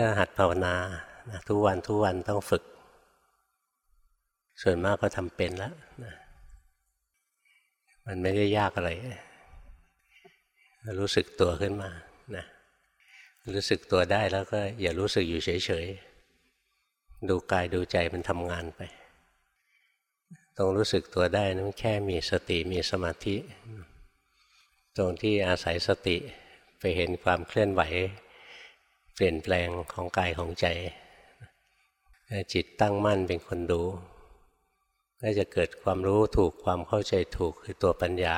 ถ้าหัดภาวนาทุกวันทุกวันต้องฝึก ส่วนมากก็ทำเป็นแล้วนะมันไม่ได้ยากอะไร รู้สึกตัวขึ้นมานะรู้สึกตัวได้แล้วก็อย่ารู้สึกอยู่เฉยๆ ดูกายดูใจมันทำงานไป ตรงรู้สึกตัวได้นั้นแค่มีสติมีสมาธิ ตรงที่อาศัยสติไปเห็นความเคลื่อนไหว เปลี่ยนแปลงของกายของใจ จิตตั้งมั่นเป็นคนดูก็จะเกิดความรู้ถูกความเข้าใจถูกคือตัวปัญญา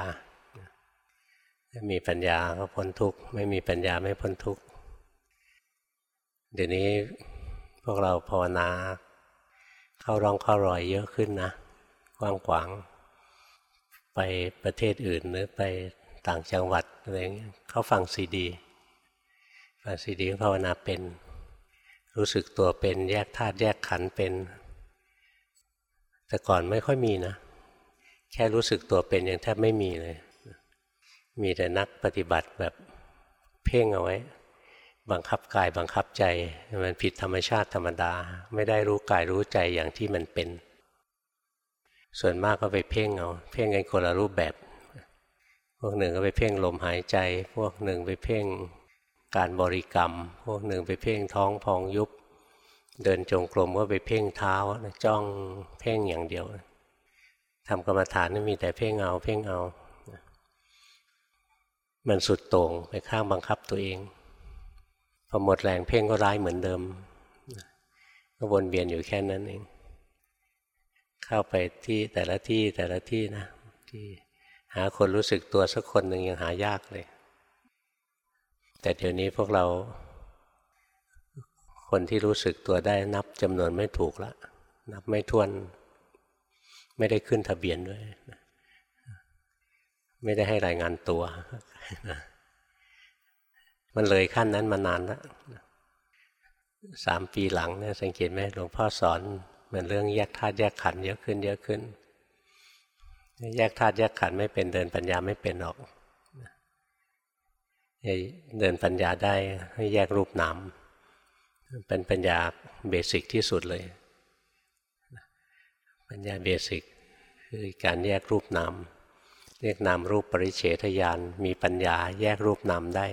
ถ้ามีปัญญาก็พ้นทุกข์ไม่มีปัญญาไม่พ้นทุกข์เดี๋ยวนี้พวกเราภาวนา เข้าร้องเข้ารอยเยอะขึ้นนะกว้างขวาง ไปประเทศอื่นหรือไปต่างจังหวัดอะไรเงี้ยเขาฟังซีดี ฟังซีดีภาวนาเป็น รู้สึกตัวเป็น แยกธาตุแยกขันเป็น แต่ก่อนไม่ค่อยมีนะ แค่รู้สึกตัวเป็นยังแทบไม่มีเลย มีแต่นักปฏิบัติแบบเพ่งเอาไว้ บังคับกายบังคับใจ มันผิดธรรมชาติธรรมดา ไม่ได้รู้กายรู้ใจอย่างที่มันเป็น ส่วนมากก็ไปเพ่งเอา เพ่งกันคนละรูปแบบ พวกหนึ่งก็ไปเพ่งลมหายใจ พวกหนึ่งไปเพ่ง การบริกรรม พวกหนึ่งไปเพ่งท้องพองยุบ เดินจงกรมก็ไปเพ่งเท้าจ้องเพ่งอย่างเดียวทำกรรมฐานนี่มีแต่เพ่งเอาเพ่งเอา มันสุดโต่งไปข้างบังคับตัวเองพอหมดแรงเพ่งก็ร้ายเหมือนเดิมก็วนเวียนอยู่แค่นั้นเอง เข้าไปที่แต่ละที่แต่ละที่นะที่หาคนรู้สึกตัวสักคนหนึ่งยังหายากเลย แต่เดี๋ยวนี้พวกเรา คนที่รู้สึกตัวได้นับจำนวนไม่ถูกละนับไม่ท้วน ไม่ได้ขึ้นทะเบียนด้วย ไม่ได้ให้รายงานตัว มันเลยขั้นนั้นมานานแล้วสามปีหลังเนี่ยสังเกตไหมหลวงพ่อสอนมันเรื่องแยกธาตุแยกขันธ์เยอะขึ้น เยอะขึ้น แยกธาตุแยกขันธ์ไม่เป็นเดินปัญญาไม่เป็นหรอก เดินปัญญาได้ให้แยกรูปนามเป็นปัญญาเบสิกที่สุดเลย ปัญญาเบสิกคือการแยกรูปนามเรียกนามรูปปริเฉทญาณมีปัญญาแยกรูปนามได้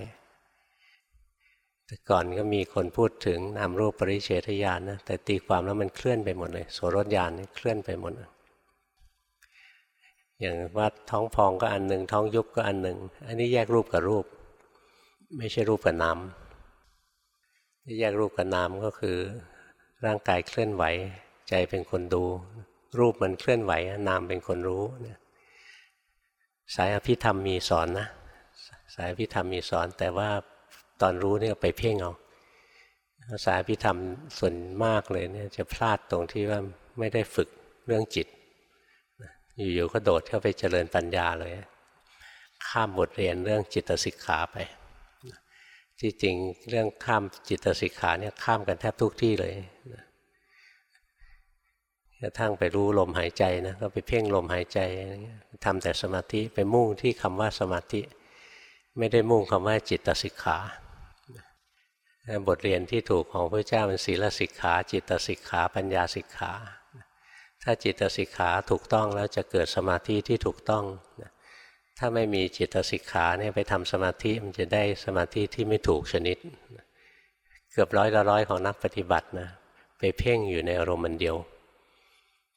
แต่ก่อนก็มีคนพูดถึงนามรูปปริเฉทญาณนะแต่ตีความแล้วมันเคลื่อนไปหมดเลยโสรถญาณนี่เคลื่อนไปหมดอย่างว่าท้องพองก็อันหนึ่งท้องยุบก็อันหนึ่งอันนี้แยกรูปกับรูป ไม่ใช่รูปกับนามที่แยกรูปกับนามก็คือ ร่างกายเคลื่อนไหว ใจเป็นคนดู รูปมันเคลื่อนไหวนามเป็นคนรู้สายอภิธรรมมีสอนนะสายอภิธรรมมีสอน แต่ว่าตอนรู้เนี่ยไปเพ่งเอาภาษาพิธรรมส่วนมากเลยเนี่ยจะพลาดตรงที่ว่าไม่ได้ฝึกเรื่องจิต อยู่ๆก็โดดเข้าไปเจริญปัญญาเลย ข้ามบทเรียนเรื่องจิตสิกขาไป ที่จริงเรื่องข้ามจิตสิกขาเนี่ยข้ามกันแทบทุกที่เลยกระทั่งไปรู้ลมหายใจนะก็ไปเพ่งลมหายใจทำแต่สมาธิไปมุ่งที่คำว่าสมาธิ ไม่ได้มุ่งคำว่าจิตสิกขาบทเรียนที่ถูกของพระเจ้าเป็นศีลสิกขา จิตสิกขา ปัญญาสิกขา ถ้าจิตสิกขาถูกต้องแล้วจะเกิดสมาธิที่ถูกต้อง ถ้าไม่มีจิตสิกขาเนี่ยไปทำสมาธิมันจะได้สมาธิที่ไม่ถูกชนิด เกือบร้อยละร้อยของนักปฏิบัตินะไปเพ่งอยู่ในอารมณ์มันเดียว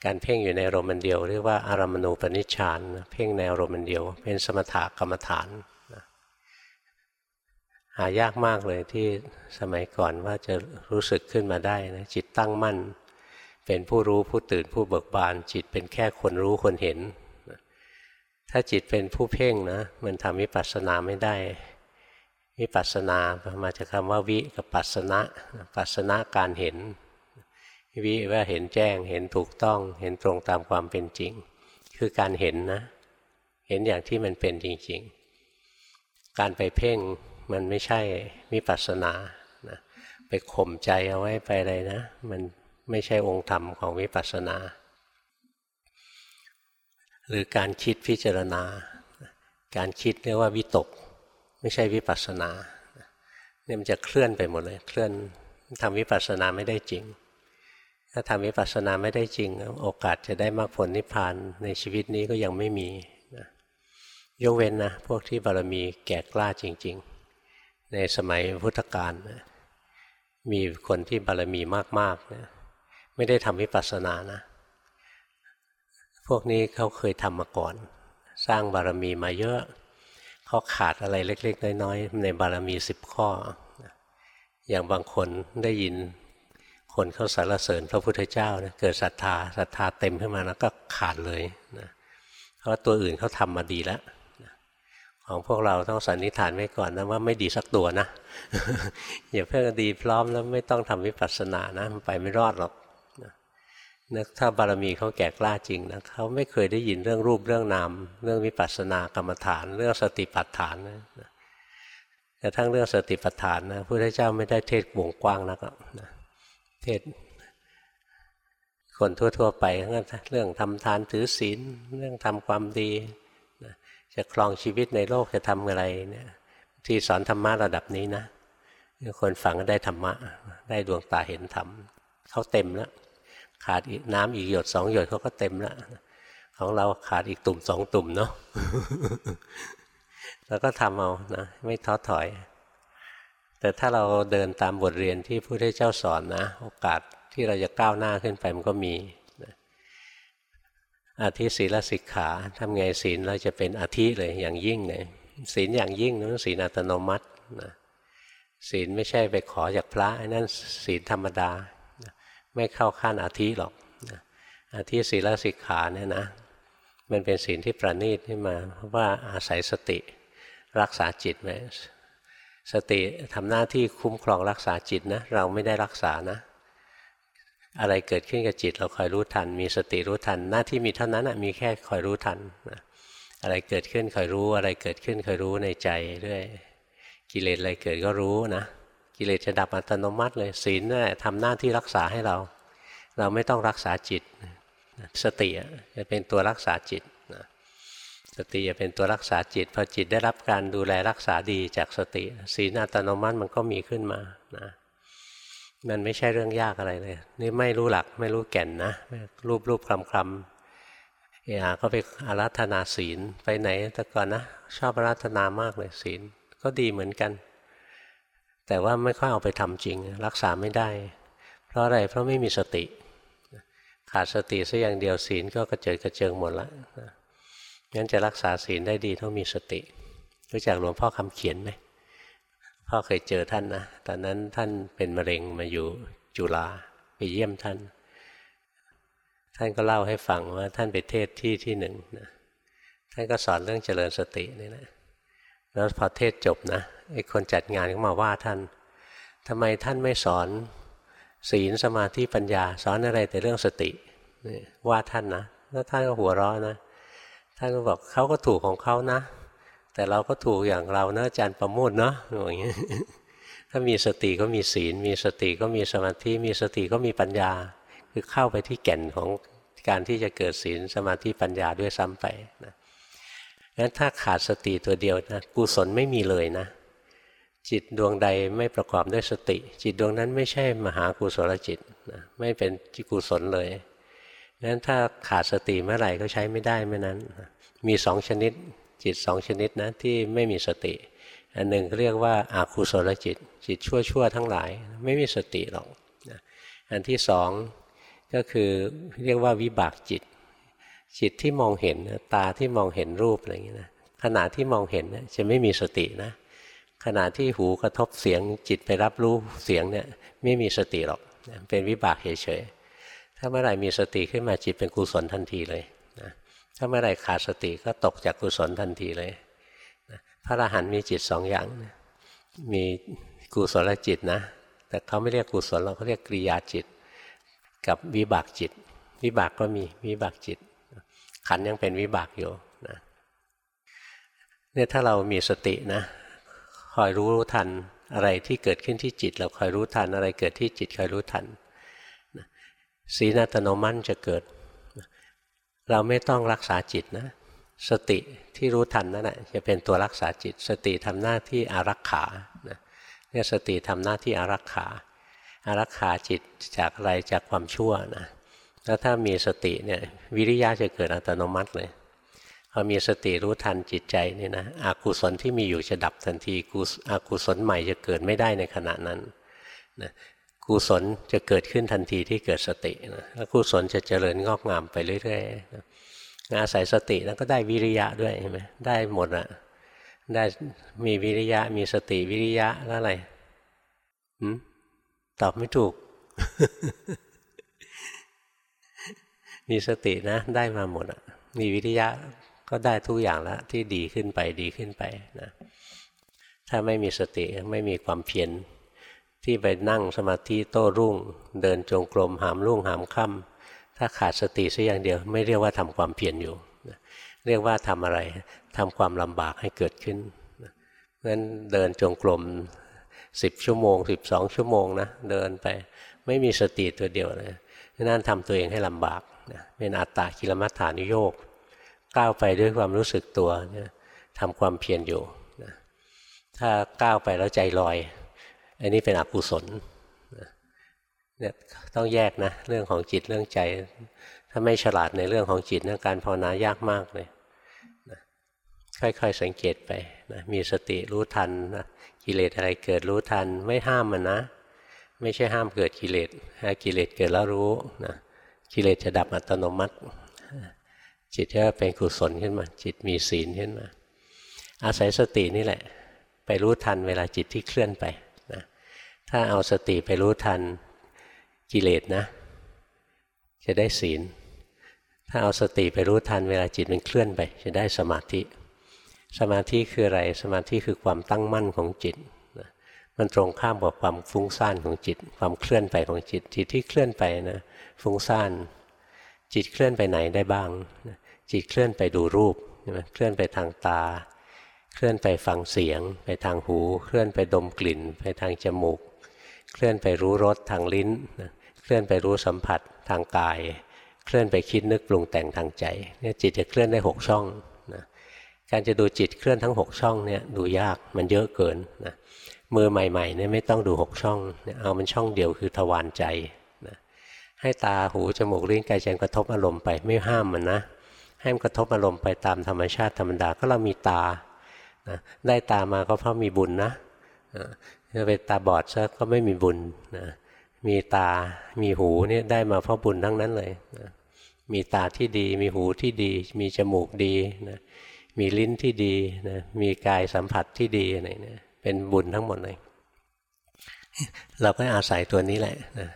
การเพ่งอยู่ในอารมณ์มันเดียวเรียกว่าอารมณูปนิชฌานเพ่งในอารมณ์มันเดียว เป็นสมถกรรมฐานหายากมากเลยที่สมัยก่อนว่าจะรู้สึกขึ้นมาได้นะจิตตั้งมั่น เป็นผู้รู้ผู้ตื่นผู้เบิกบาน จิตเป็นแค่คนรู้คนเห็น ถ้าจิตเป็นผู้เพ่งนะ มันทำวิปัสสนาไม่ได้วิปัสสนามาจากคำว่าวิกับปัสสนะปัสสนะการเห็น วิว่าเห็นแจ้ง เห็นถูกต้อง เห็นตรงตามความเป็นจริง คือการเห็นนะ เห็นอย่างที่มันเป็นจริง ๆ การไปเพ่งมันไม่ใช่วิปัสสนานะไปข่มใจเอาไว้ไปอะไรนะ มันไม่ใช่องค์ธรรมของวิปัสสนา หรือการคิดพิจารณา การคิดเรียกว่าวิตก ไม่ใช่วิปัสสนาเนี่ยมันจะเคลื่อนไปหมดเลย เคลื่อนทำวิปัสสนาไม่ได้จริง ถ้าทำวิปัสสนาไม่ได้จริง โอกาสจะได้มรรคผลนิพพานในชีวิตนี้ก็ยังไม่มีนะยกเว้นนะพวกที่บารมีแก่กล้าจริง ๆ ในสมัยพุทธกาลนะมีคนที่บารมีมากๆนะไม่ได้ทำวิปัสสนานะ พวกนี้เขาเคยทำมาก่อน สร้างบารมีมาเยอะเขาขาดอะไรเล็ก ๆ น้อยๆในบารมีสิบข้อ อย่างบางคนได้ยินคนเขาสรรเสริญพระพุทธเจ้านะเกิดศรัทธาศรัทธาเต็มขึ้นมาแล้วก็ขาดเลยนะเพราะตัวอื่นเขาทำมาดีแล้วของพวกเราต้องสันนิษฐานไว้ก่อนนะว่าไม่ดีสักตัวนะอย่าเพิ่งดีพร้อมแล้วไม่ต้องทำวิปัสสนานะไปไม่รอดหรอก นะถ้าบารมีเขาแก่กล้าจริงนะเขาไม่เคยได้ยินเรื่องรูปเรื่องนามเรื่องวิปัสสนากรรมฐาน เรื่องสติปัฏฐานนะแต่ทั้งเรื่องสติปัฏฐานนะพระพุทธเจ้าไม่ได้เทศวงกว้างนักนะเทศคนทั่ว ๆ ไปเรื่องทำทานถือศีลเรื่องทำความดีจะครองชีวิตในโลกจะทำอะไรเนี่ยที่สอนธรรมะระดับนี้นะคนฟังก็ได้ธรรมะ ได้ดวงตาเห็นธรรมเขาเต็มแล้ว ขาดอีกน้ำอีกหยดสองหยดเขาก็เต็มแล้วของเราขาดอีกตุ่มสองตุ่มเนาะแล้วก็ทำเอานะไม่ท้อถอย แต่ถ้าเราเดินตามบทเรียนที่พระพุทธเจ้าสอนนะ โอกาสที่เราจะก้าวหน้าขึ้นไปมันก็มีอาทิศีลสิกขาทำไงศีลเราจะเป็นอาทิเลยอย่างยิ่งเลยศีลอย่างยิ่งนั่นศีลอัตโนมัตินะศีลไม่ใช่ไปขอจากพระนั่นศีลธรรมดา ไม่เข้าขั้นอาทิหรอกอาทิศีลสิกขาเนี่ยนะมันเป็นศีลที่ประณีตขึ้นมาเพราะว่าอาศัยสติรักษาจิตไว้สติทำหน้าที่คุ้มครองรักษาจิตนะเราไม่ได้รักษานะ อะไรเกิดขึ้นกับจิต เราคอยรู้ทัน มีสติรู้ทัน หน้าที่มีเท่านั้นมีแค่คอยรู้ทันอะไรเกิดขึ้นคอยรู้ อะไรเกิดขึ้นคอยรู้ในใจเรื่อยกิเลสอะไรเกิดก็รู้นะ กิเลสจะดับอัตโนมัติเลยศีลนั่ทำหน้าที่รักษาให้เรา เราไม่ต้องรักษาจิต สติจะเป็นตัวรักษาจิตสติจะเป็นตัวรักษาจิตพอจิตได้รับการดูแลรักษาดีจากสติ ศีลอัตโนมัติมันก็มีขึ้นมานะมันไม่ใช่เรื่องยากอะไรเลย นี่ไม่รู้หลักไม่รู้แก่นนะรูปรูปคลำคลำเออาก็ไปอารัธนาศีลไปไหนแต่ก่อนนะ ชอบอารัธนามากเลยศีล ก็ดีเหมือนกัน แต่ว่าไม่ค่อยเอาไปทำจริง รักษาไม่ได้ เพราะอะไรเพราะไม่มีสติ ขาดสติสักอย่างเดียวศีลก็กระเจิดกระเจิงหมดละงั้นจะรักษาศีลได้ดีต้องมีสติรู้จักหลวงพ่อคำเขียนไหมพ่อเคยเจอท่านนะตอนนั้นท่านเป็นมะเร็งมาอยู่จุฬาไปเยี่ยมท่าน ท่านก็เล่าให้ฟังว่าท่านไปเทศที่ที่หนึ่งนะท่านก็สอนเรื่องเจริญสตินี่แหละ แล้วพอเทศจบนะไอ้คนจัดงานก็มาว่าท่านทำไมท่านไม่สอนศีลสมาธิปัญญา สอนอะไรแต่เรื่องสติว่าท่านนะแล้วท่านก็หัวเราะนะ ท่านก็บอกเขาก็ถูกของเขานะ แต่เราก็ถูกอย่างเรานะอาจารย์ประโมทเนาะอย่างเงี้ยถ้ามีสติก็มีศีล มีสติก็มีสมาธิ มีสติก็มีปัญญา คือเข้าไปที่แก่นของการที่จะเกิดศีลสมาธิปัญญาด้วยซ้ำไปนะ งั้นถ้าขาดสติตัวเดียวนะกุศลไม่มีเลยนะ จิตดวงใดไม่ประกอบด้วยสติ จิตดวงนั้นไม่ใช่มหากุศลจิตนะไม่เป็นกุศลเลยงั้นถ้าขาดสติเมื่อไหร่ก็ใช้ไม่ได้เมื่อนั้น มีสองชนิดจิตสองชนิดนะที่ไม่มีสติ อันหนึ่งเรียกว่าอาคุศลจิต จิตชั่วชั่วทั้งหลาย ไม่มีสติหรอกอันที่สองก็คือเรียกว่าวิบากจิต จิตที่มองเห็นตาที่มองเห็นรูปอะไรอย่างนี้นะขณะที่มองเห็นจะไม่มีสตินะขณะที่หูกระทบเสียงจิตไปรับรู้เสียงเนี่ยไม่มีสติหรอกเป็นวิบากเฉยๆถ้าเมื่อไหร่มีสติขึ้นมาจิตเป็นกุศลทันทีเลยถ้าเมื่อไรขาดสติก็ตกจากกุศลทันทีเลยพระอรหันต์มีจิตสองอย่างมีกุศลจิตนะ แต่เขาไม่เรียกกุศลเราเขาเรียกกริยาจิต กับวิบากจิต วิบากก็มีวิบากจิต ขันยังเป็นวิบากอยู่นะเนี่ยถ้าเรามีสตินะคอยรู้ทันอะไรที่เกิดขึ้นที่จิต เราคอยรู้ทันอะไรเกิดที่จิตคอยรู้ทันสีนัตโนมันจะเกิด เราไม่ต้องรักษาจิตนะ สติที่รู้ทันนั่นแหละจะเป็นตัวรักษาจิต สติทำหน้าที่อารักขาเนี่ยสติทำหน้าที่อารักขาอารักขาจิตจากอะไรจากความชั่วนะ แล้วถ้ามีสติเนี่ยวิริยะจะเกิดอัตโนมัติเลยพอมีสติรู้ทันจิตใจนี่นะอากุศลที่มีอยู่จะดับทันทีกุอากุศลใหม่จะเกิดไม่ได้ในขณะนั้นนะกุศลจะเกิดขึ้นทันทีที่เกิดสตินะแล้วกุศลจะเจริญงอกงามไปเรื่อยๆนะอาศัยสติแล้วก็ได้วิริยะด้วยใช่ไหมได้หมดอะได้มีวิริยะ มีสติวิริยะแล้วอะไรตอบไม่ถูก มีสตินะได้มาหมดอะมีวิริยะก็ได้ทุกอย่างแล้วที่ดีขึ้นไปดีขึ้นไปนะถ้าไม่มีสติไม่มีความเพียรที่ไปนั่งสมาธิโต้รุ่ง เดินจงกรมหามรุ่งหามค่ำถ้าขาดสติสักอย่างเดียว ไม่เรียกว่าทำความเพียรอยู่ เรียกว่าทำอะไรทำความลำบากให้เกิดขึ้นเพราะฉะนั้นเดินจงกรมสิบชั่วโมงสิบสองชั่วโมงนะเดินไปไม่มีสติตัวเดียวเลยนั่นทำตัวเองให้ลำบาก เป็นอัตตากิลมัฏฐานุโยกก้าวไปด้วยความรู้สึกตัวนะทำความเพียรอยู่นะถ้าก้าวไปแล้วใจลอย อันนี้เป็นอกุศลเนี่ยต้องแยกนะเรื่องของจิตเรื่องใจ ถ้าไม่ฉลาดในเรื่องของจิตนะการภาวนายากมากเลยนะค่อยๆสังเกตไปนะมีสติรู้ทันนะกิเลสอะไรเกิดรู้ทันไม่ห้ามมันนะ ไม่ใช่ห้ามเกิดกิเลสกิเลสเกิดแล้วรู้นะ กิเลสจะดับอัตโนมัติ จิตจะเป็นกุศลขึ้นมา จิตมีศีลขึ้นมา อาศัยสตินี่แหละ ไปรู้ทันเวลาจิตที่เคลื่อนไปนะถ้าเอาสติไปรู้ทันกิเลสนะ จะได้ศีล ถ้าเอาสติไปรู้ทันเวลาจิตมันเคลื่อนไป จะได้สมาธิ สมาธิคืออะไร สมาธิคือความตั้งมั่นของจิตมันตรงข้ามกับความฟุ้งซ่านของจิต ความเคลื่อนไปของจิตจิตที่เคลื่อนไปนะ ฟุ้งซ่าน จิตเคลื่อนไปไหนได้บ้าง จิตเคลื่อนไปดูรูปเคลื่อนไปทางตา เคลื่อนไปฟังเสียง ไปทางหู เคลื่อนไปดมกลิ่น ไปทางจมูก เคลื่อนไปรู้รสทางลิ้น เคลื่อนไปรู้สัมผัสทางกาย เคลื่อนไปคิดนึกปรุงแต่งทางใจเนี่ยจิตจะเคลื่อนได้หกช่องนะการจะดูจิตเคลื่อนทั้งหกช่องเนี่ยดูยากมันเยอะเกินนะมือใหม่ๆเนี่ยไม่ต้องดูหกช่องเอามันช่องเดียวคือทวารใจ ให้ตาหูจมูกลิ้นกายใจกระทบอารมณ์ไปไม่ห้ามมันนะให้มันกระทบอารมณ์ไปตามธรรมชาติธรรมดาก็เรามีตานะได้ตามาก็เพราะมีบุญนะจะเป็นตาบอดซะก็ไม่มีบุญนะมีตา มีหูเนี่ยได้มาเพราะบุญทั้งนั้นเลยนะมีตาที่ดี มีหูที่ดี มีจมูกดีนะมีลิ้นที่ดีนะมีกายสัมผัสที่ดีอะไรเนี่ยเป็นบุญทั้งหมดเลย เราก็อาศัยตัวนี้แหละนะ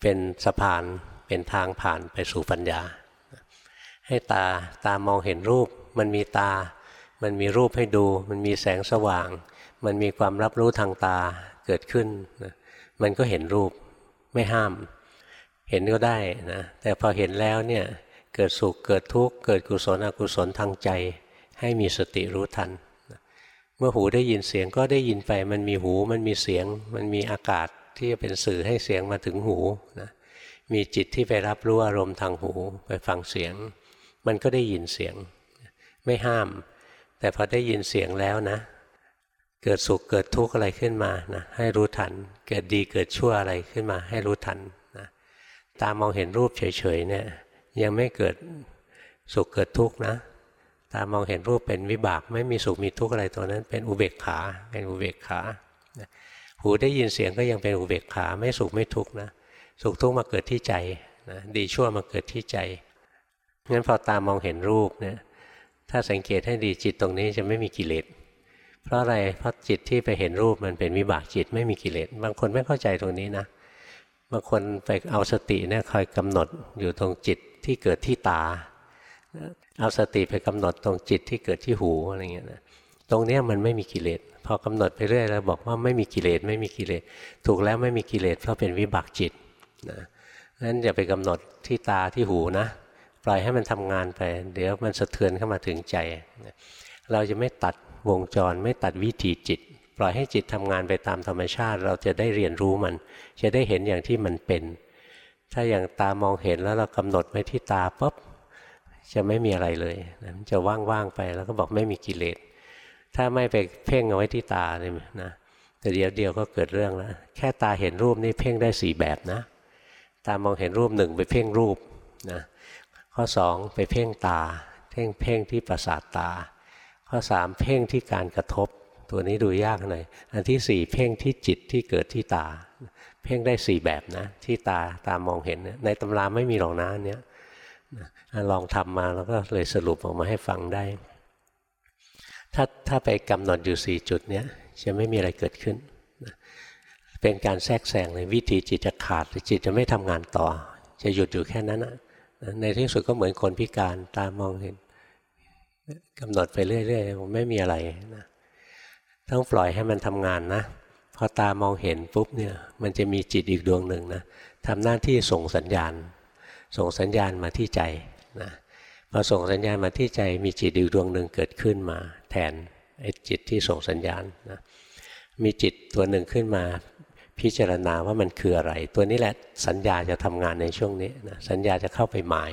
เป็นสะพานเป็นทางผ่านไปสู่ปัญญา ให้ตาตามองเห็นรูป มันมีตา มันมีรูปให้ดู มันมีแสงสว่าง มันมีความรับรู้ทางตาเกิดขึ้นนะมันก็เห็นรูปไม่ห้าม เห็นก็ได้นะแต่พอเห็นแล้วเนี่ยเกิดสุขเกิดทุกข์เกิดกุศลอกุศลทางใจ ให้มีสติรู้ทัน เมื่อหูได้ยินเสียงก็ได้ยินไป มันมีหูมันมีเสียง มันมีอากาศ ที่จะเป็นสื่อให้เสียงมาถึงหูนะมีจิตที่ไปรับรู้อารมณ์ทางหูไปฟังเสียง มันก็ได้ยินเสียง ไม่ห้าม แต่พอได้ยินเสียงแล้วนะ เกิดสุขเกิดทุกข์อะไรขึ้นมานะให้รู้ทัน เกิดดีเกิดชั่วอะไรขึ้นมา ให้รู้ทันนะตามองเห็นรูปเฉยๆเนี่ย ยังไม่เกิดสุขเกิดทุกข์นะตามองเห็นรูปเป็นวิบาก ไม่มีสุขมีทุกข์อะไรตัวนั้น เป็นอุเบกขาเป็นอุเบกขา หูได้ยินเสียงก็ยังเป็นอุเบกขาไม่สุขไม่ทุกข์นะสุขทุกข์มาเกิดที่ใจนะดีชั่วมาเกิดที่ใจงั้นพอตามองเห็นรูปเนี่ยถ้าสังเกตให้ดีจิตตรงนี้จะไม่มีกิเลสเพราะอะไรเพราะจิตที่ไปเห็นรูปมันเป็นวิบากจิตไม่มีกิเลสบางคนไม่เข้าใจตรงนี้นะบางคนไปเอาสติเนี่ยคอยกำหนดอยู่ตรงจิตที่เกิดที่ตา เอาสติไปกำหนดตรงจิตที่เกิดที่หูอะไรเงี้ยนะ ตรงนี้มันไม่มีกิเลสพอกำหนดไปเรื่อยแล้วบอกว่าไม่มีกิเลสไม่มีกิเลสถูกแล้วไม่มีกิเลสเพราะเป็นวิบากจิตนะนั้นอย่าไปกำหนดที่ตาที่หูนะปล่อยให้มันทำงานไป เดี๋ยวมันสะเทือนเข้ามาถึงใจ เราจะไม่ตัดวงจรไม่ตัดวิถีจิต ปล่อยให้จิตทำงานไปตามธรรมชาติ เราจะได้เรียนรู้มัน จะได้เห็นอย่างที่มันเป็น ถ้าอย่างตามองเห็นแล้วเรากำหนดไว้ที่ตาปุ๊บจะไม่มีอะไรเลยจะว่างๆไปแล้วก็บอกไม่มีกิเลส ถ้าไม่ไปเพ่งเอาไว้ที่ตาเลยนะแต่เดียวเดียวก็เกิดเรื่องแล้วแค่ตาเห็นรูปนี่เพ่งได้สี่แบบนะ ตามองเห็นรูปหนึ่งไปเพ่งรูปนะข้อสองไปเพ่งตา เพ่งเพ่งที่ประสาทตา ข้อสามเพ่งที่การกระทบ ตัวนี้ดูยากหน่อยอันที่สี่เพ่งที่จิตที่เกิดที่ตา เพ่งได้สี่แบบนะ ที่ตาตามองเห็นในตำราไม่มีหรอกนะอันเนี้ยลองทำมาแล้วก็เลยสรุปออกมาให้ฟังได้ ถ้าถ้าไปกำหนดอยู่สี่จุดเนี้ยจะไม่มีอะไรเกิดขึ้น เป็นการแทรกแซงเลยวิธีจิตจะขาดหรือจิตจะไม่ทำงานต่อ จะหยุดอยู่แค่นั้นนะในที่สุดก็เหมือนคนพิการตามองเห็นกำหนดไปเรื่อยๆไม่มีอะไรนะต้องปล่อยให้มันทำงานนะพอตามองเห็นปุ๊บเนี่ยมันจะมีจิตอีกดวงหนึ่งนะทำหน้าที่ส่งสัญญาณ ส่งสัญญาณมาที่ใจนะ พอส่งสัญญาณมาที่ใจมีจิตอีกดวงหนึ่งเกิดขึ้นมา แทนไอ้จิตที่ส่งสัญญาณนะมีจิตตัวหนึ่งขึ้นมา พิจารณาว่ามันคืออะไร ตัวนี้แหละสัญญาจะทำงานในช่วงนี้นะสัญญาจะเข้าไปหมาย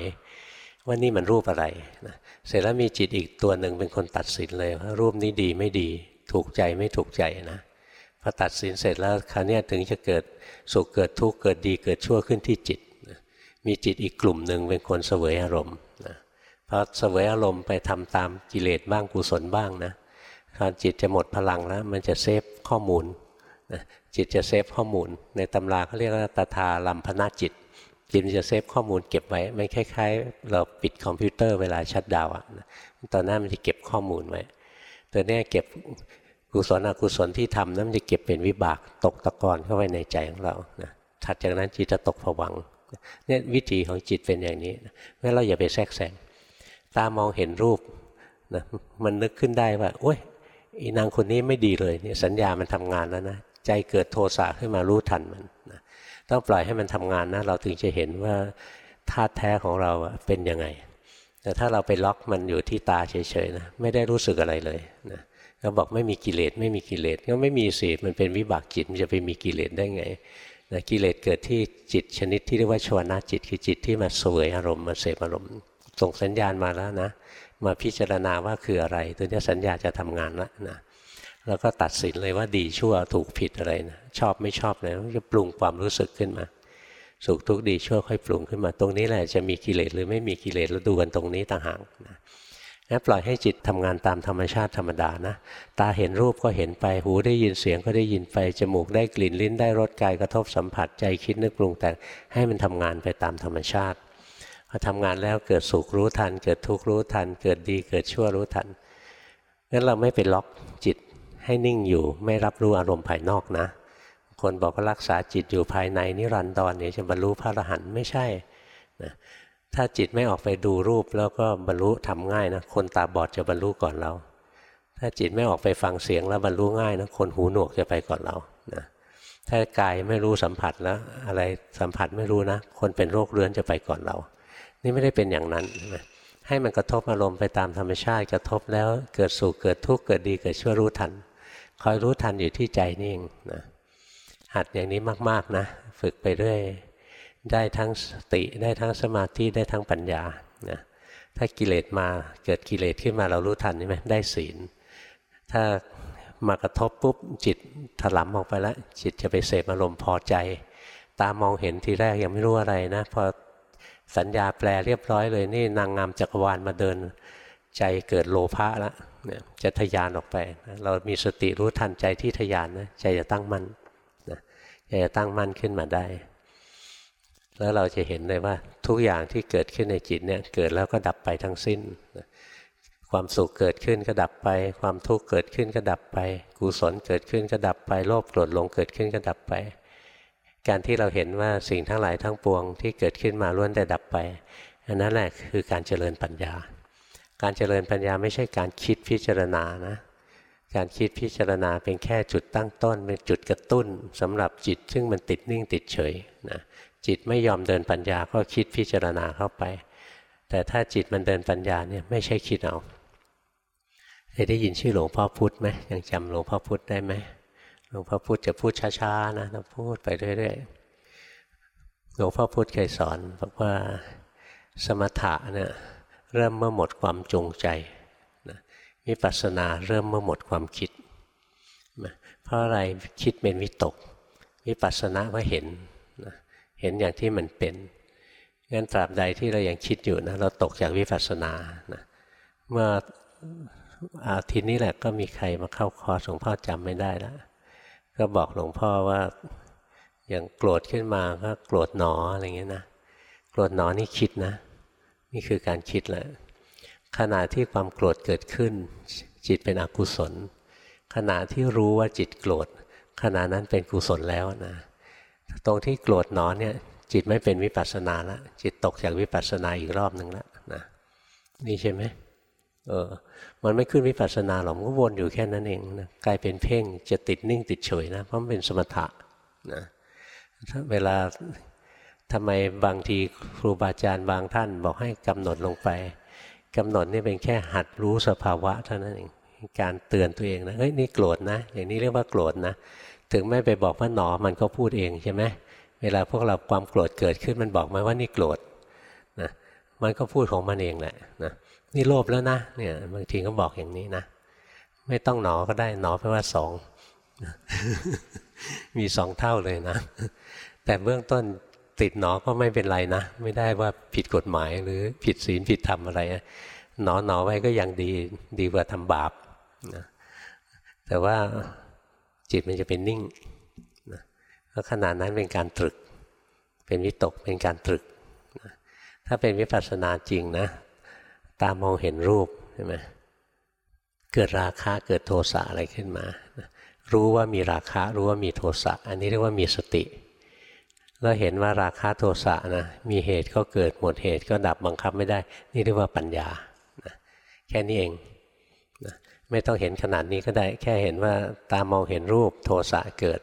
ว่านี่มันรูปอะไรนะเสร็จแล้วมีจิตอีกตัวหนึ่งเป็นคนตัดสินเลยว่ารูปนี้ดีไม่ดี ถูกใจไม่ถูกใจนะพอตัดสินเสร็จแล้วคราวนี้ถึงจะเกิดสุขเกิดทุกข์เกิดดีเกิดชั่วขึ้นที่จิตนะมีจิตอีกกลุ่มหนึ่งเป็นคนเสวยอารมณ์ พอเสวยอารมณ์ไปทำตามกิเลสบ้างกุศลบ้างนะตอนจิตจะหมดพลังแล้ว มันจะ save ข้อมูลนะจิตจะ save ข้อมูล ในตำราเขาเรียกว่าตทาลัมพนจิต จิตจะ save ข้อมูลเก็บไว้ไม่คล้ายๆ เราปิดคอมพิวเตอร์เวลา shutdown อะตอนนั้นมันจะเก็บข้อมูลไว้ตัวนี้เก็บกุศลอกุศลที่ทำนั้นมันจะเก็บเป็นวิบากตกตะกอนเข้าไปในใจของเรานะถัดจากนั้นจิตจะตกภวังค์เนี่ยวิธีของจิตเป็นอย่างนี้แม้เราอย่าไปแทรกแซง ตามองเห็นรูปนะมันนึกขึ้นได้ว่าโอ้ยอีนางคนนี้ไม่ดีเลยเนี่ยสัญญามันทำงานแล้วนะใจเกิดโทสะขึ้นมารู้ทันมันนะต้องปล่อยให้มันทำงานนะเราถึงจะเห็นว่าธาตุแท้ของเราเป็นยังไง แต่ถ้าเราไปล็อกมันอยู่ที่ตาเฉยๆนะไม่ได้รู้สึกอะไรเลยนะก็บอกไม่มีกิเลสไม่มีกิเลสก็ไม่มีสิมันเป็นวิบากจิตมันจะไปมีกิเลสได้ไงนะกิเลสเกิดที่จิตชนิดที่เรียกว่าชวนาจิตคือจิตที่มาเสวยอารมณ์มาเสพอารมณ์ ส่งสัญญาณมาแล้วนะ มาพิจารณาว่าคืออะไร ตัวนี้สัญญาจะทำงานแล้วนะแล้วก็ตัดสินเลยว่าดีชั่วถูกผิดอะไรนะชอบไม่ชอบเลยจะปรุงความรู้สึกขึ้นมา สุขทุกข์ดีชั่วค่อยปรุงขึ้นมา ตรงนี้แหละจะมีกิเลสหรือไม่มีกิเลสเราดูกันตรงนี้ต่างหากนะนะปล่อยให้จิตทำงานตามธรรมชาติธรรมดานะ ตาเห็นรูปก็เห็นไป หูได้ยินเสียงก็ได้ยินไป จมูกได้กลิ่นลิ้นได้รสกายกระทบสัมผัสใจคิดนึกปรุงแต่ให้มันทำงานไปตามธรรมชาติ พอทำงานแล้วเกิดสุขรู้ทัน เกิดทุกข์รู้ทัน เกิดดีเกิดชั่วรู้ทันงั้นเราไม่ไปล็อกจิตให้นิ่งอยู่ ไม่รับรู้อารมณ์ภายนอกนะ คนบอกว่ารักษาจิตอยู่ภายในนิรันดรเนี่ยจะบรรลุพระอรหันต์ไม่ใช่นะถ้าจิตไม่ออกไปดูรูปแล้วก็บรรลุทำง่ายนะคนตาบอดจะบรรลุก่อนเรา ถ้าจิตไม่ออกไปฟังเสียงแล้วบรรลุง่ายนะคนหูหนวกจะไปก่อนเรานะถ้ากายไม่รู้สัมผัสแล้ว อะไรสัมผัสไม่รู้นะ คนเป็นโรคเรื้อนจะไปก่อนเรา นี่ไม่ได้เป็นอย่างนั้นนะให้มันกระทบอารมณ์ไปตามธรรมชาติกระทบแล้วเกิดสุขเกิดทุกข์เกิดดีเกิดชั่วรู้ทัน คอยรู้ทันอยู่ที่ใจนี่เองนะหัดอย่างนี้มากๆนะ ฝึกไปเรื่อยได้ทั้งสติได้ทั้งสมาธิได้ทั้งปัญญานะถ้ากิเลสมาเกิดกิเลสขึ้นมาเรารู้ทันใช่ไหมได้ศีล ถ้ามากระทบปุ๊บจิตถลำออกไปแล้วจิตจะไปเสพอารมณ์พอใจ ตามองเห็นทีแรกยังไม่รู้อะไรนะพอ สัญญาแปลเรียบร้อยเลยนี่นางงามจักรวาลมาเดิน ใจเกิดโลภะแล้วเนี่ยจะทยานออกไป เรามีสติรู้ทันใจที่ทยานนะใจจะตั้งมั่นนะใจจะตั้งมั่นขึ้นมาได้ แล้วเราจะเห็นเลยว่าทุกอย่างที่เกิดขึ้นในจิตเนี่ยเกิดแล้วก็ดับไปทั้งสิ้นความสุขเกิดขึ้นก็ดับไป ความทุกข์เกิดขึ้นก็ดับไป กุศลเกิดขึ้นก็ดับไป โลภโกรธหลงเกิดขึ้นก็ดับไป การที่เราเห็นว่าสิ่งทั้งหลายทั้งปวงที่เกิดขึ้นมาล้วนแต่ดับไปอันนั้นแหละคือการเจริญปัญญา การเจริญปัญญาไม่ใช่การคิดพิจารณานะการคิดพิจารณาเป็นแค่จุดตั้งต้น เป็นจุดกระตุ้นสำหรับจิต ซึ่งมันติดนิ่งติดเฉยนะจิตไม่ยอมเดินปัญญาก็คิดพิจารณาเข้าไป แต่ถ้าจิตมันเดินปัญญาเนี่ยไม่ใช่คิดเอาเคยได้ยินชื่อหลวงพ่อพุธไหมยังจำหลวงพ่อพุธได้ไหม หลวงพ่อพุธจะพูดช้าๆนะพูดไปเรื่อยๆหลวงพ่อพุธเคยสอนบอกว่าสมถะเนี่ยเริ่มเมื่อหมดความจงใจนะวิปัสสนาเริ่มเมื่อหมดความคิดนะเพราะอะไรคิดเป็นวิตก วิปัสสนาว่าเห็นนะเห็นอย่างที่มันเป็นงั้นตราบใดที่เรายังคิดอยู่นะเราตกจากวิปัสสนานะเมื่ออาทิตย์นี้แหละก็มีใครมาเข้าคอร์สหลวงพ่อจำไม่ได้แล้ว ก็บอกหลวงพ่อว่าอย่างโกรธขึ้นมาก็โกรธหนออะไรเงี้ยนะโกรธหนอนี่คิดนะ นี่คือการคิดแหละขณะที่ความโกรธเกิดขึ้น จิตเป็นอกุศล ขณะที่รู้ว่าจิตโกรธขณะนั้นเป็นกุศลแล้วนะตรงที่โกรธหนอเนี่ย จิตไม่เป็นวิปัสสนาแล้วจิตตกจากวิปัสสนาอีกรอบหนึ่งแล้วนะนี่ใช่ไหมเออ มันไม่ขึ้นวิปัสสนาหรอกมันก็วนอยู่แค่นั้นเองนะกลายเป็นเพ่งจะติดนิ่งติดเฉยนะเพราะมันเป็นสมถะนะเวลาทำไมบางทีครูบาอาจารย์บางท่านบอกให้กำหนดลงไปกำหนดนี่เป็นแค่หัดรู้สภาวะเท่านั้นเองการเตือนตัวเองนะเฮ้ยนี่โกรธนะ อย่างนี้เรียกว่าโกรธนะ ถึงไม่ไปบอกว่าหนอมันก็พูดเองใช่ไหมเวลาพวกเราความโกรธเกิดขึ้นมันบอกไหมว่านี่โกรธนะมันก็พูดของมันเองแหละนะ นี่โลภแล้วนะเนี่ยบางทีก็บอกอย่างนี้นะไม่ต้องหนอก็ได้หนอแปลว่าสองมีสองเท่าเลยนะ แต่เบื้องต้นติดหนอก็ไม่เป็นไรนะ ไม่ได้ว่าผิดกฎหมายหรือผิดศีลผิดธรรมอะไรหนอหนอไว้ก็ยังดีดีกว่าทำบาปนะแต่ว่าจิตมันจะเป็นนิ่งนะแล้วขนาดนั้นเป็นการตรึก เป็นวิตกเป็นการตรึกนะถ้าเป็นวิปัสสนาจริงนะ ตามองเห็นรูปใช่ไหมเกิดราคะเกิดโทสะอะไรขึ้นมา รู้ว่ามีราคะรู้ว่ามีโทสะอันนี้เรียกว่ามีสติแล้วเห็นว่าราคะโทสะนะมีเหตุก็เกิดหมดเหตุก็ดับบังคับไม่ได้ นี่เรียกว่าปัญญานะแค่นี้เองนะไม่ต้องเห็นขนาดนี้ก็ได้ แค่เห็นว่าตามองเห็นรูปโทสะเกิด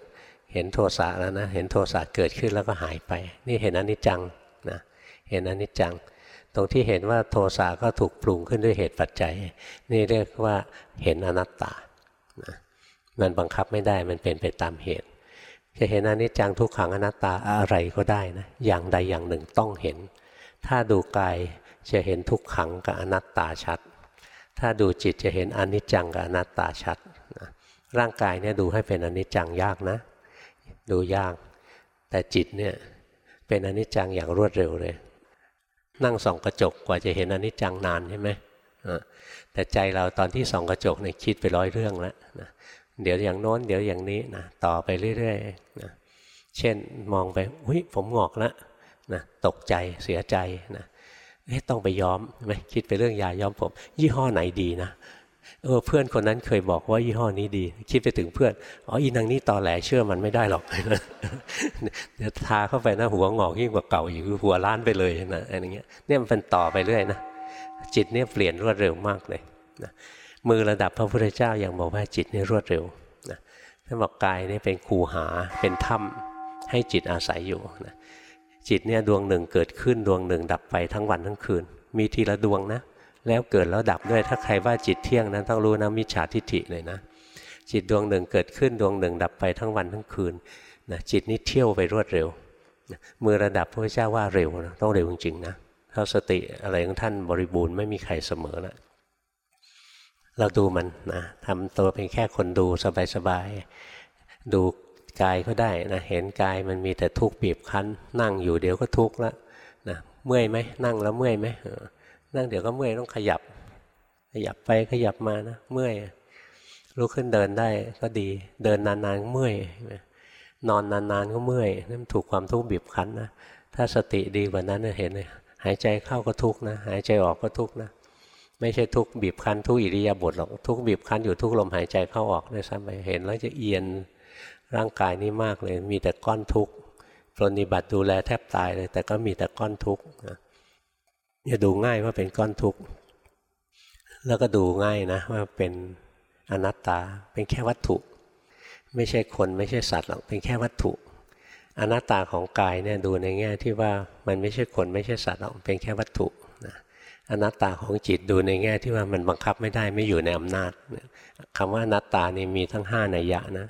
เห็นโทสะแล้วนะ เห็นโทสะเกิดขึ้นแล้วก็หายไป นี่เห็นอนิจจังนะเห็นอนิจจัง ตรงที่เห็นว่าโทสะก็ถูกปรุงขึ้นด้วยเหตุปัจจัย นี่เรียกว่าเห็นอนัตตานะมันบังคับไม่ได้มันเป็นไปตามเหตุ จะเห็นอนิจจังทุกขังอนัตตาอะไรก็ได้นะอย่างใดอย่างหนึ่งต้องเห็น ถ้าดูกายจะเห็นทุกขังกับอนัตตาชัด ถ้าดูจิตจะเห็นอนิจจังกับอนัตตาชัดนะร่างกายเนี่ยดูให้เป็นอนิจจังยากนะ ดูยาก แต่จิตเนี่ยเป็นอนิจจังอย่างรวดเร็วเลย นั่งส่องกระจกกว่าจะเห็นอนิจจังนานใช่ไหมแต่ใจเราตอนที่ส่องกระจกเนี่ยคิดไปร้อยเรื่องแล้วนะเดี๋ยวอย่างโน้นเดี๋ยวอย่างนี้นะต่อไปเรื่อยๆนะเช่นมองไปอุ้ยผมงอกแล้วนะตกใจเสียใจนะต้องไปย้อมไหมคิดไปเรื่องยาย้อมผม ยี่ห้อไหนดีนะ เออเพื่อนคนนั้นเคยบอกว่ายี่ห้อนี้ดี คิดไปถึงเพื่อนอ๋ออีนางนี่ตอแหลเชื่อมันไม่ได้หรอกเดี๋ยวทาเข้าไปนะหัวงอกยิ่งกว่าเก่าอยู่หัวล้านไปเลยนะอะไรเงี้ยเนี่ยมันเป็นต่อไปเรื่อยนะจิตเนี่ยเปลี่ยนรวดเร็วมากเลยนะมือระดับพระพุทธเจ้ายังบอกว่าจิตนี่รวดเร็วนะท่านบอกกายนี่เป็นคูหาเป็นถ้ำให้จิตอาศัยอยู่นะจิตเนี่ยดวงหนึ่งเกิดขึ้นดวงหนึ่งดับไปทั้งวันทั้งคืน มีทีละดวงนะ แล้วเกิดแล้วดับด้วย ถ้าใครว่าจิตเที่ยงนั้นต้องรู้นะมิจฉาทิฏฐิเลยนะ จิตดวงหนึ่งเกิดขึ้นดวงหนึ่ง ดับไปทั้งวันทั้งคืนนะจิตนี้เที่ยวไปรวดเร็วมือระดับพระเจ้าว่าเร็วนะต้องเร็วจริงๆนะถ้าสติอะไรของท่านบริบูรณ์ไม่มีใครเสมอล้วเราดูมันนะทำตัวเป็นแค่คนดูสบายๆดูกายก็ได้นะเห็นกายมันมีแต่ทุกข์บีบคั้น นั่งอยู่เดี๋ยวก็ทุกข์ล้วนะเมื่อยไหมนั่งแล้วเมื่อยไหม นั่งเดี๋ยวก็เมื่อยต้องขยับ ขยับไปขยับมานะเมื่อยลุกขึ้นเดินได้ก็ดี เดินนานๆก็เมื่อยนอนนานๆก็เมื่อยนั่นถูกความทุกข์บีบคั้นนะถ้าสติดีกว่านั้นเห็นเลยหายใจเข้าก็ทุกนะ หายใจออกก็ทุกนะ ไม่ใช่ทุกบีบคั้นทุกอิริยาบถหรอกทุกบีบคั้นอยู่ทุกลมหายใจเข้าออกด้วยซ้ำไปเห็นแล้วจะเอียนร่างกายนี้มากเลย มีแต่ก้อนทุกข์ปรนิบัติดูแลแทบตายเลย แต่ก็มีแต่ก้อนทุกข์ จะดูง่ายว่าเป็นก้อนทุกข์แล้วก็ดูง่ายนะว่าเป็นอนัตตาเป็นแค่วัตถุ ไม่ใช่คนไม่ใช่สัตว์หรอกเป็นแค่วัตถุ อนัตตาของกายเนี่ยดูในแง่ที่ว่ามันไม่ใช่คนไม่ใช่สัตว์หรอกเป็นแค่วัตถุอนัตตาของจิตดูในแง่ที่ว่ามันบังคับไม่ได้ไม่อยู่ในอำนาจคำว่าอนัตตานี่มีทั้งห้านัยยะนะ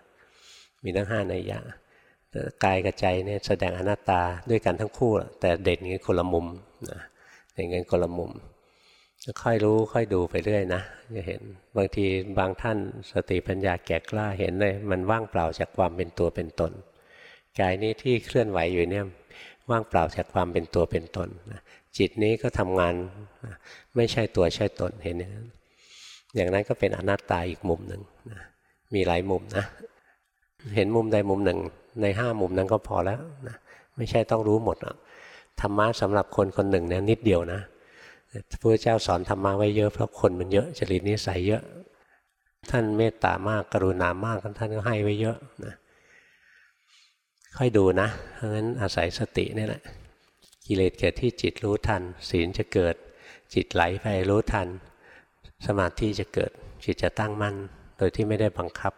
มีทั้งห้านัยยะกายกับใจเนี่ยแสดงอนัตตาด้วยกันทั้งคู่แต่เด่นกันคนละมุมนะ เด่นกันคนละมุมค่อยรู้ค่อยดูไปเรื่อยนะจะเห็นบางทีบางท่านสติปัญญาแก่กล้าเห็นเลย มันว่างเปล่าจากความเป็นตัวเป็นตนกายนี้ที่เคลื่อนไหวอยู่เนี่ยว่างเปล่าจากความเป็นตัวเป็นตนจิตนี้ก็ทำงานไม่ใช่ตัวใช่ตนเห็นอย่างนั้นก็เป็นอนัตตาอีกมุมหนึ่งมีหลายมุมนะเห็นมุมใดมุมหนึ่งในห้ามุมนั้นก็พอแล้วนะไม่ใช่ต้องรู้หมด ธรรมะสำหรับคนคนหนึ่งเนี่ยนิดเดียวนะพระเจ้าสอนธรรมะไว้เยอะเพราะคนมันเยอะจริตนิสัยเยอะ ท่านเมตตามากกรุณามากท่านก็ให้ไว้เยอะนะค่อยดูนะเพราะฉะนั้นอาศัยสตินี่แหละกิเลสเกิดที่จิตรู้ทัน ศีลจะเกิด จิตไหลไปรู้ทัน สมาธิจะเกิด จิตจะตั้งมั่น โดยที่ไม่ได้บังคับ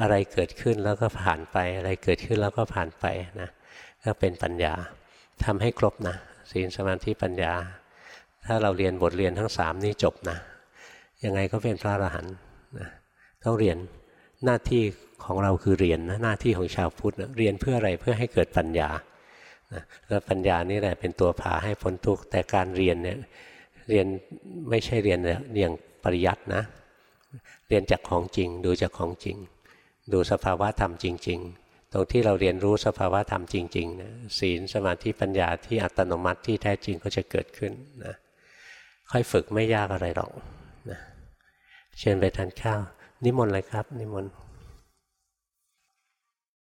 อะไรเกิดขึ้นแล้วก็ผ่านไป อะไรเกิดขึ้นแล้วก็ผ่านไปนะก็เป็นปัญญา ทำให้ครบนะศีลสมาธิปัญญา ถ้าเราเรียนบทเรียนทั้งสามนี้จบนะยังไงก็เป็นพระอรหันต์นะต้องเรียนหน้าที่ของเราคือเรียนนะหน้าที่ของชาวพุทธนะเรียนเพื่ออะไรเพื่อให้เกิดปัญญานะแล้วปัญญานี่แหละเป็นตัวพาให้พ้นทุกข์แต่การเรียนเนี่ยเรียนไม่ใช่เรียนอย่างปริยัตินะ เรียนจากของจริง ดูจากของจริง ดูสภาวะธรรมจริง ๆ ตรงที่เราเรียนรู้สภาวะธรรมจริงๆนะศีลสมาธิปัญญาที่อัตโนมัติที่แท้จริงก็จะเกิดขึ้นนะค่อยฝึกไม่ยากอะไรหรอกนะเชิญไปทานข้าว นิมนต์เลยครับ นิมนต์